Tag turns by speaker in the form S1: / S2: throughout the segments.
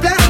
S1: de
S2: la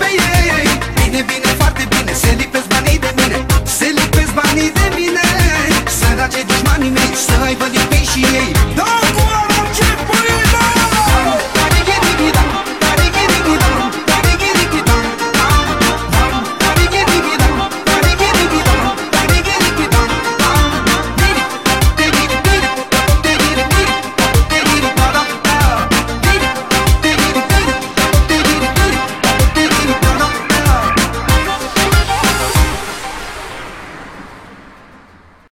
S1: pe ei. Bine, bine, foarte bine Se lipesc banii de mine Se lipesc banii de mine. Săraci dușmanii mei Să aibă din și ei.